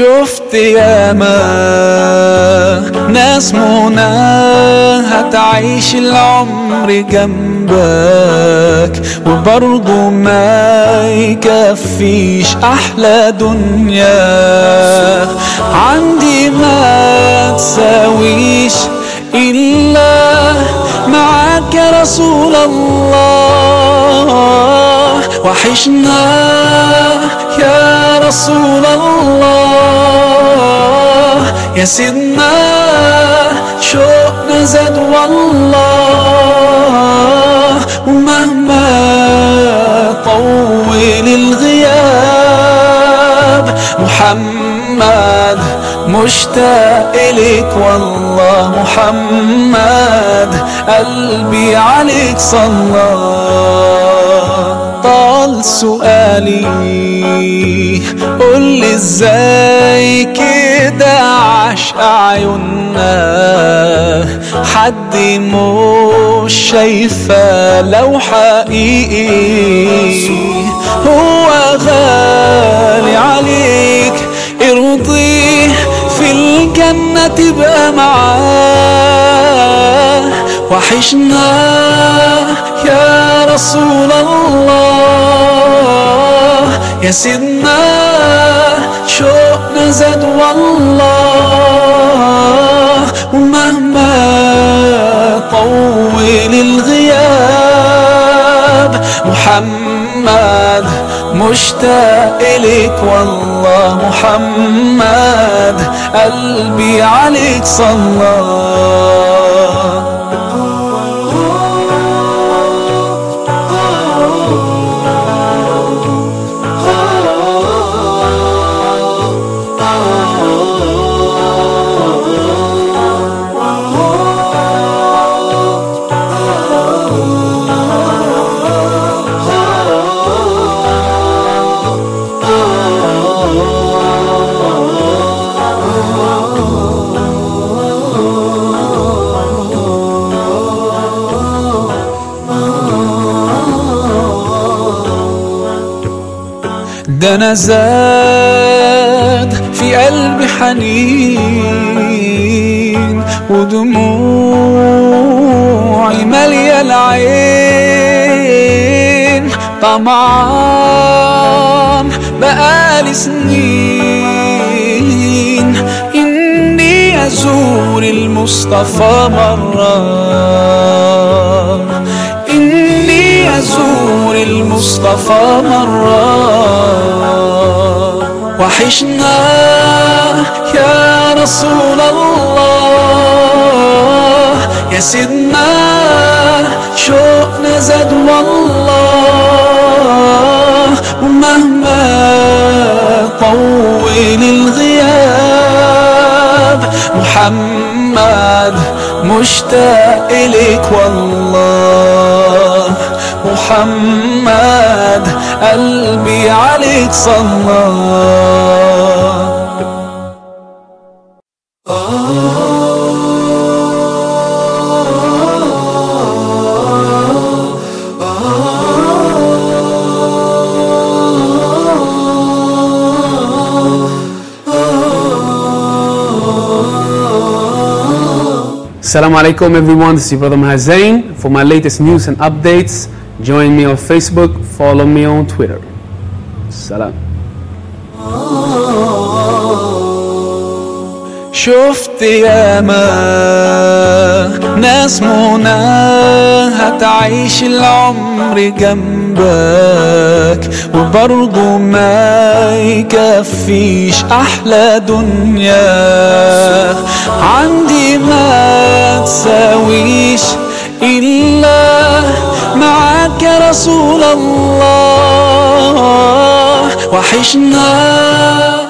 شفت ياما ناس مناها تعيش العمر جنبك. وبرضه ما يكفيش أحلى دنيا. عندي ما تساويش إلا معاك يا رسول الله. وحشنا يا رسول الله. يا سيدنا شوقنا زاد والله. ومهما طول الغياب محمد مشتاق إليك والله. محمد قلبي عليك صلى سؤالي قول لي إزاي كده عاش عيوننا حد مش شايفة لو حقيقي. هو غالي عليك ارضيه في الجنة تبقى معاه. وحشنا يا رسول يا سيدنا شوقنا زاد والله. ومهما طول الغياب محمد مشتاق إليك والله. محمد قلبي عليك صلى ده أنا زاد في قلبي حنين ودموعي مالية العين. طمعان بقالي سنين. إني أزور المصطفى مرة. إني أزور المصطفى مرة. وحشنا يا رسول الله. يا سيدنا شوقنا زاد والله. ومهما طول الغياب محمد مشتاق إليك والله. محمد قلبي عليك صلى Assalamu alaikum everyone, this is your brother Mahazain. For my latest news and updates, Join me on Facebook, follow me on Twitter. Salam. شفت ياما ناس مناها تعيش العمر جنبك وبرضه ما يكفيش أحلى دنيا عندي ما تساويش رسول الله وحشنا.